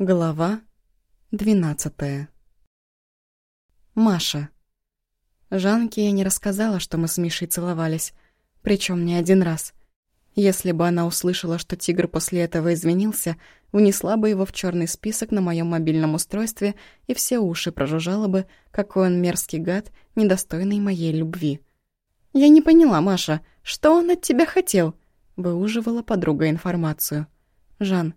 Глава двенадцатая. Маша. Жанке я не рассказала, что мы с Мишей целовались, причем не один раз. Если бы она услышала, что тигр после этого извинился, унесла бы его в черный список на моем мобильном устройстве и все уши прожужжала бы, какой он мерзкий гад, недостойный моей любви. «Я не поняла, Маша, что он от тебя хотел?» — выуживала подруга информацию. «Жан,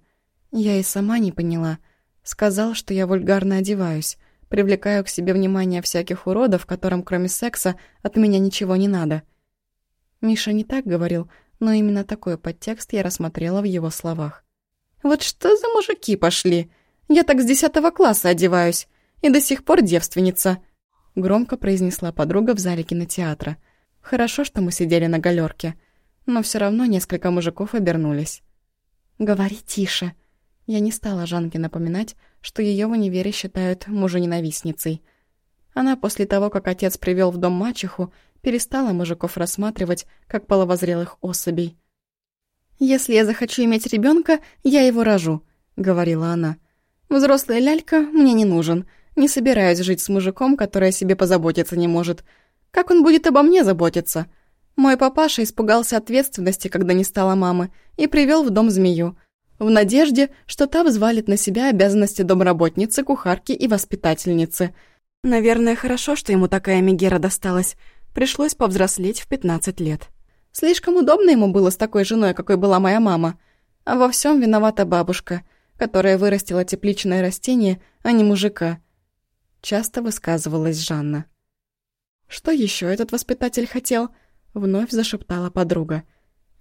я и сама не поняла. Сказал, что я вульгарно одеваюсь, привлекаю к себе внимание всяких уродов, которым кроме секса от меня ничего не надо. Миша не так говорил, но именно такой подтекст я рассмотрела в его словах. «Вот что за мужики пошли? Я так с десятого класса одеваюсь и до сих пор девственница», громко произнесла подруга в зале кинотеатра. Хорошо, что мы сидели на галерке, но все равно несколько мужиков обернулись. «Говори тише», я не стала Жанке напоминать, что ее в универе считают мужененавистницей. Она после того, как отец привел в дом мачеху, перестала мужиков рассматривать как половозрелых особей. «Если я захочу иметь ребенка, я его рожу», — говорила она. «Взрослая лялька мне не нужен. Не собираюсь жить с мужиком, который о себе позаботиться не может. Как он будет обо мне заботиться?» Мой папаша испугался ответственности, когда не стало мамы, и привел в дом змею в надежде, что та взвалит на себя обязанности домработницы, кухарки и воспитательницы. Наверное, хорошо, что ему такая мегера досталась. Пришлось повзрослеть в 15 лет. Слишком удобно ему было с такой женой, какой была моя мама. А во всем виновата бабушка, которая вырастила тепличное растение, а не мужика. Часто высказывалась Жанна. «Что еще этот воспитатель хотел?» Вновь зашептала подруга.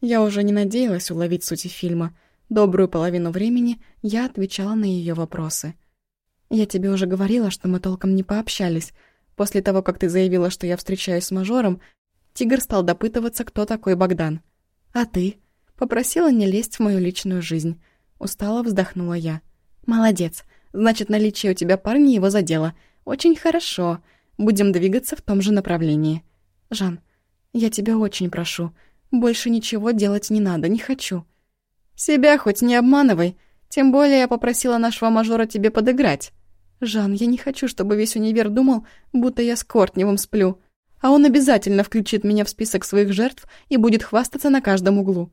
Я уже не надеялась уловить сути фильма — Добрую половину времени я отвечала на ее вопросы. «Я тебе уже говорила, что мы толком не пообщались. После того, как ты заявила, что я встречаюсь с мажором, Тигр стал допытываться, кто такой Богдан. А ты?» Попросила не лезть в мою личную жизнь. Устало вздохнула я. «Молодец. Значит, наличие у тебя парня его задело. Очень хорошо. Будем двигаться в том же направлении. Жан, я тебя очень прошу. Больше ничего делать не надо, не хочу». «Себя хоть не обманывай. Тем более я попросила нашего мажора тебе подыграть». «Жан, я не хочу, чтобы весь универ думал, будто я с Кортневым сплю. А он обязательно включит меня в список своих жертв и будет хвастаться на каждом углу».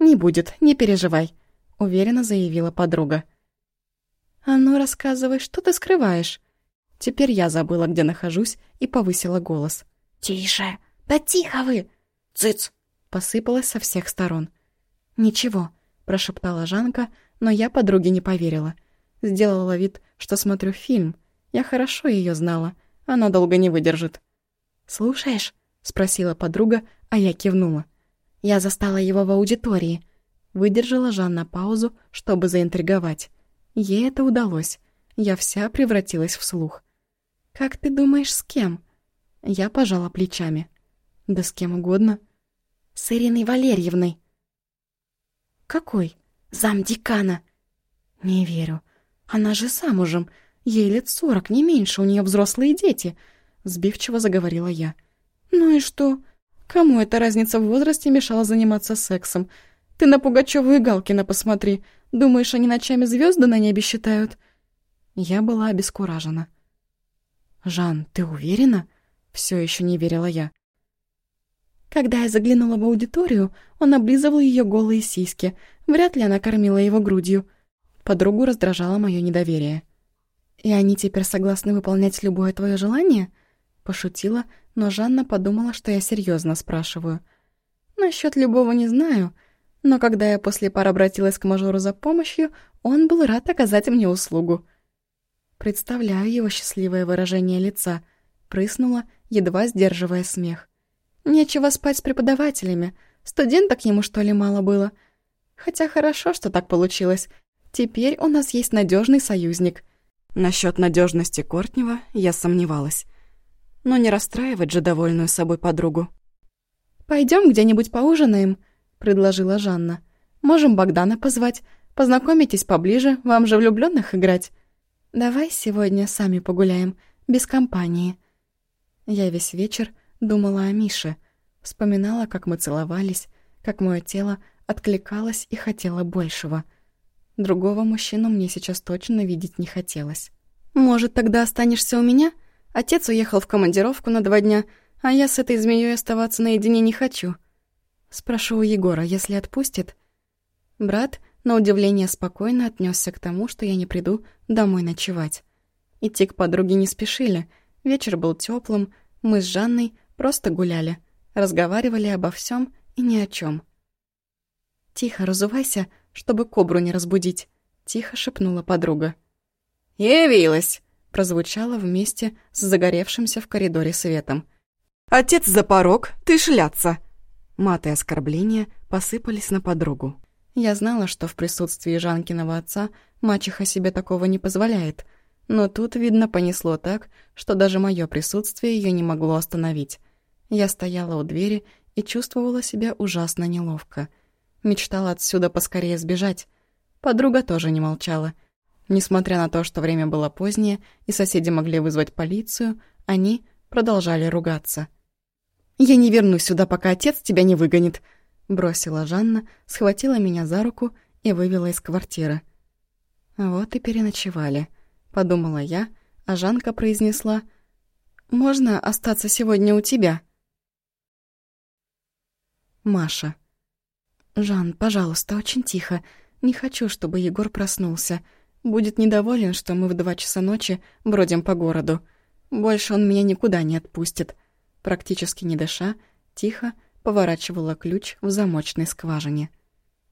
«Не будет, не переживай», — уверенно заявила подруга. «А ну, рассказывай, что ты скрываешь?» Теперь я забыла, где нахожусь, и повысила голос. «Тише! Да тихо вы!» «Цыц!» — посыпалось со всех сторон. «Ничего, — прошептала Жанка, но я подруге не поверила. Сделала вид, что смотрю фильм. Я хорошо ее знала. Она долго не выдержит. «Слушаешь?» — спросила подруга, а я кивнула. «Я застала его в аудитории». Выдержала Жанна паузу, чтобы заинтриговать. Ей это удалось. Я вся превратилась в слух. «Как ты думаешь, с кем?» Я пожала плечами. «Да с кем угодно». «С Ириной Валерьевной», «Какой?» «Зам декана». «Не верю. Она же замужем. Ей лет сорок, не меньше, у нее взрослые дети», — сбивчиво заговорила я. «Ну и что? Кому эта разница в возрасте мешала заниматься сексом? Ты на Пугачёву и Галкина посмотри. Думаешь, они ночами звезды на небе считают?» Я была обескуражена. «Жан, ты уверена?» Все еще не верила я. Когда я заглянула в аудиторию, он облизывал ее голые сиськи. Вряд ли она кормила его грудью. Подругу раздражало мое недоверие. «И они теперь согласны выполнять любое твое желание?» Пошутила, но Жанна подумала, что я серьезно спрашиваю. «Насчет любого не знаю, но когда я после пар обратилась к мажору за помощью, он был рад оказать мне услугу». Представляю его счастливое выражение лица. Прыснула, едва сдерживая смех. Нечего спать с преподавателями. Студенток ему, что ли, мало было? Хотя хорошо, что так получилось. Теперь у нас есть надежный союзник. Насчет надежности Кортнева я сомневалась. Но не расстраивать же довольную собой подругу. Пойдем где-нибудь поужинаем», — предложила Жанна. «Можем Богдана позвать. Познакомитесь поближе, вам же влюбленных играть. Давай сегодня сами погуляем, без компании». Я весь вечер Думала о Мише. Вспоминала, как мы целовались, как мое тело откликалось и хотело большего. Другого мужчину мне сейчас точно видеть не хотелось. «Может, тогда останешься у меня? Отец уехал в командировку на два дня, а я с этой змеей оставаться наедине не хочу». Спрошу у Егора, если отпустит. Брат, на удивление, спокойно отнесся к тому, что я не приду домой ночевать. Идти к подруге не спешили. Вечер был теплым, мы с Жанной просто гуляли, разговаривали обо всем и ни о чем. «Тихо, разувайся, чтобы кобру не разбудить», — тихо шепнула подруга. «Явилась!» — прозвучало вместе с загоревшимся в коридоре светом. «Отец за порог, ты шляться!» Маты оскорбления посыпались на подругу. Я знала, что в присутствии Жанкиного отца мачеха себе такого не позволяет, но тут, видно, понесло так, что даже мое присутствие ее не могло остановить. Я стояла у двери и чувствовала себя ужасно неловко — Мечтала отсюда поскорее сбежать. Подруга тоже не молчала. Несмотря на то, что время было позднее, и соседи могли вызвать полицию, они продолжали ругаться. «Я не вернусь сюда, пока отец тебя не выгонит», — бросила Жанна, схватила меня за руку и вывела из квартиры. «Вот и переночевали», — подумала я, а Жанка произнесла «Можно остаться сегодня у тебя?» Маша. «Жан, пожалуйста, очень тихо. Не хочу, чтобы Егор проснулся. Будет недоволен, что мы в два часа ночи бродим по городу. Больше он меня никуда не отпустит». Практически не дыша, тихо поворачивала ключ в замочной скважине.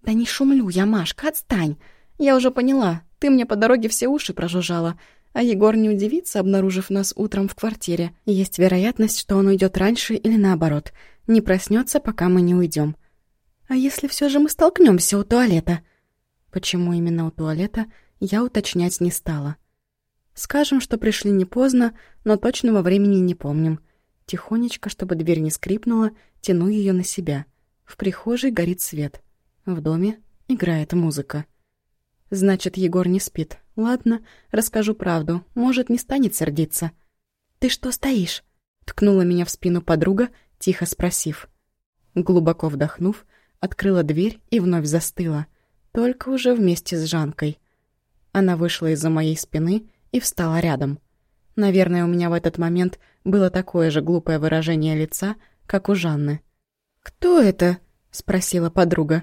«Да не шумлю я, Машка, отстань! Я уже поняла, ты мне по дороге все уши прожужжала, а Егор не удивится, обнаружив нас утром в квартире. Есть вероятность, что он уйдет раньше или наоборот, не проснется, пока мы не уйдем. А если все же мы столкнемся у туалета? Почему именно у туалета, я уточнять не стала. Скажем, что пришли не поздно, но точного времени не помним. Тихонечко, чтобы дверь не скрипнула, тяну ее на себя. В прихожей горит свет. В доме играет музыка. Значит, Егор не спит. Ладно, расскажу правду. Может, не станет сердиться. «Ты что стоишь?» Ткнула меня в спину подруга, тихо спросив. Глубоко вдохнув, открыла дверь и вновь застыла, только уже вместе с Жанкой. Она вышла из-за моей спины и встала рядом. Наверное, у меня в этот момент было такое же глупое выражение лица, как у Жанны. «Кто это?» — спросила подруга.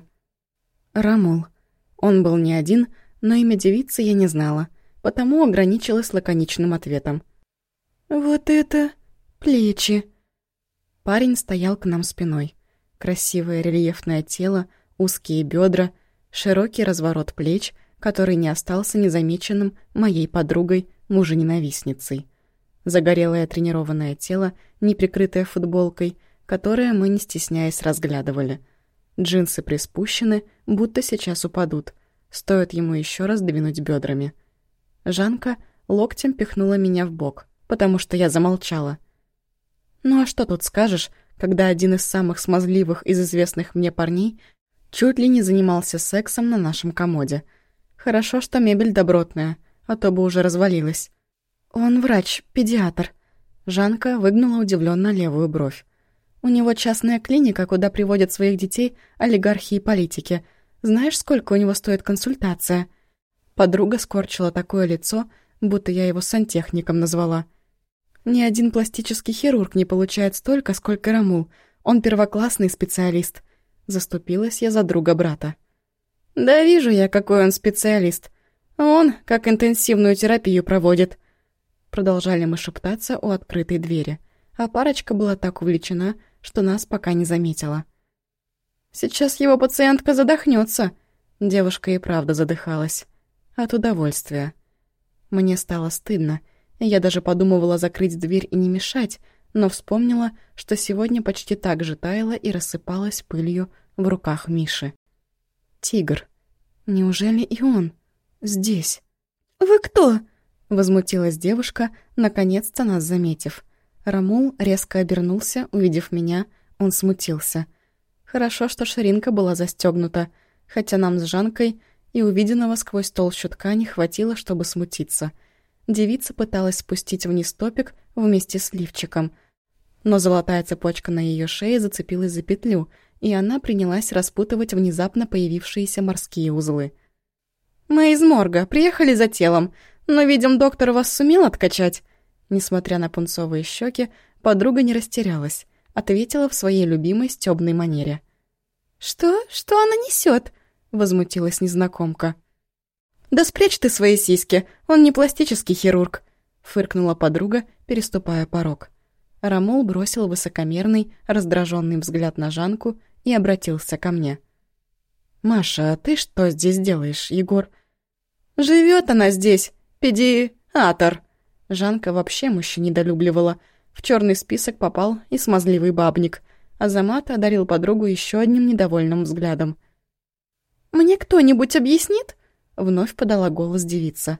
«Рамул. Он был не один, но имя девицы я не знала, потому ограничилась лаконичным ответом. «Вот это плечи!» Парень стоял к нам спиной. Красивое рельефное тело, узкие бедра, широкий разворот плеч, который не остался незамеченным моей подругой, мужененавистницей. Загорелое тренированное тело, не прикрытое футболкой, которое мы, не стесняясь, разглядывали. Джинсы приспущены, будто сейчас упадут. Стоит ему еще раз двинуть бедрами. Жанка локтем пихнула меня в бок, потому что я замолчала. «Ну а что тут скажешь, когда один из самых смазливых из известных мне парней чуть ли не занимался сексом на нашем комоде. Хорошо, что мебель добротная, а то бы уже развалилась. Он врач, педиатр. Жанка выгнула удивленно левую бровь. У него частная клиника, куда приводят своих детей олигархи и политики. Знаешь, сколько у него стоит консультация? Подруга скорчила такое лицо, будто я его сантехником назвала. Ни один пластический хирург не получает столько, сколько Рамул. Он первоклассный специалист. Заступилась я за друга брата. Да вижу я, какой он специалист. Он как интенсивную терапию проводит. Продолжали мы шептаться у открытой двери, а парочка была так увлечена, что нас пока не заметила. Сейчас его пациентка задохнется. Девушка и правда задыхалась. От удовольствия. Мне стало стыдно, я даже подумывала закрыть дверь и не мешать, но вспомнила, что сегодня почти так же таяла и рассыпалась пылью в руках Миши. Тигр. Неужели и он? Здесь. «Вы кто?» — возмутилась девушка, наконец-то нас заметив. Рамул резко обернулся, увидев меня, он смутился. Хорошо, что ширинка была застегнута, хотя нам с Жанкой и увиденного сквозь толщу ткани хватило, чтобы смутиться — Девица пыталась спустить вниз топик вместе с лифчиком, но золотая цепочка на ее шее зацепилась за петлю, и она принялась распутывать внезапно появившиеся морские узлы. «Мы из морга, приехали за телом, но, видим, доктор вас сумел откачать». Несмотря на пунцовые щеки, подруга не растерялась, ответила в своей любимой стёбной манере. «Что? Что она несет? возмутилась незнакомка. «Да спрячь ты свои сиськи, он не пластический хирург», — фыркнула подруга, переступая порог. Рамол бросил высокомерный, раздраженный взгляд на Жанку и обратился ко мне. «Маша, а ты что здесь делаешь, Егор?» «Живет она здесь, педиатр!» Жанка вообще мужчин недолюбливала. В черный список попал и смазливый бабник. Азамат одарил подругу еще одним недовольным взглядом. «Мне кто-нибудь объяснит?» Вновь подала голос девица.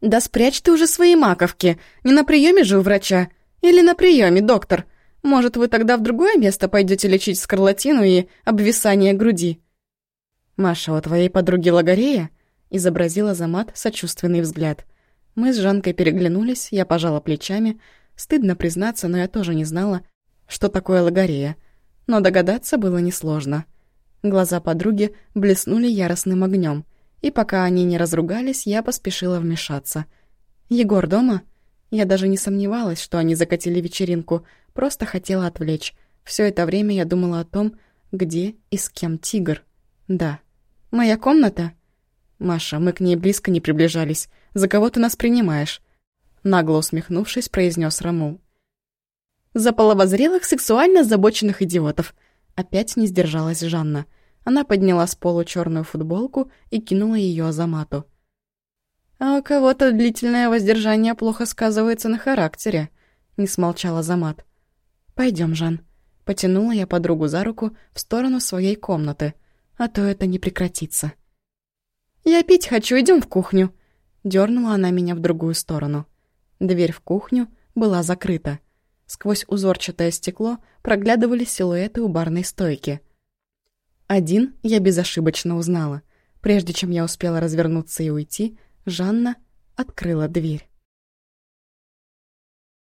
«Да спрячь ты уже свои маковки! Не на приеме же у врача! Или на приеме, доктор! Может, вы тогда в другое место пойдете лечить скарлатину и обвисание груди?» «Маша, у твоей подруги Лагорея?» изобразила Замат сочувственный взгляд. Мы с Жанкой переглянулись, я пожала плечами. Стыдно признаться, но я тоже не знала, что такое Лагорея. Но догадаться было несложно. Глаза подруги блеснули яростным огнем и пока они не разругались, я поспешила вмешаться. «Егор дома?» Я даже не сомневалась, что они закатили вечеринку, просто хотела отвлечь. Все это время я думала о том, где и с кем тигр. Да. «Моя комната?» «Маша, мы к ней близко не приближались. За кого ты нас принимаешь?» Нагло усмехнувшись, произнес Рамул. «За половозрелых, сексуально озабоченных идиотов!» Опять не сдержалась Жанна. Она подняла с полу черную футболку и кинула ее Азамату. «А у кого-то длительное воздержание плохо сказывается на характере», — не смолчал Азамат. Пойдем, Жан». Потянула я подругу за руку в сторону своей комнаты, а то это не прекратится. «Я пить хочу, идем в кухню», — дернула она меня в другую сторону. Дверь в кухню была закрыта. Сквозь узорчатое стекло проглядывали силуэты у барной стойки — один я безошибочно узнала. Прежде чем я успела развернуться и уйти, Жанна открыла дверь.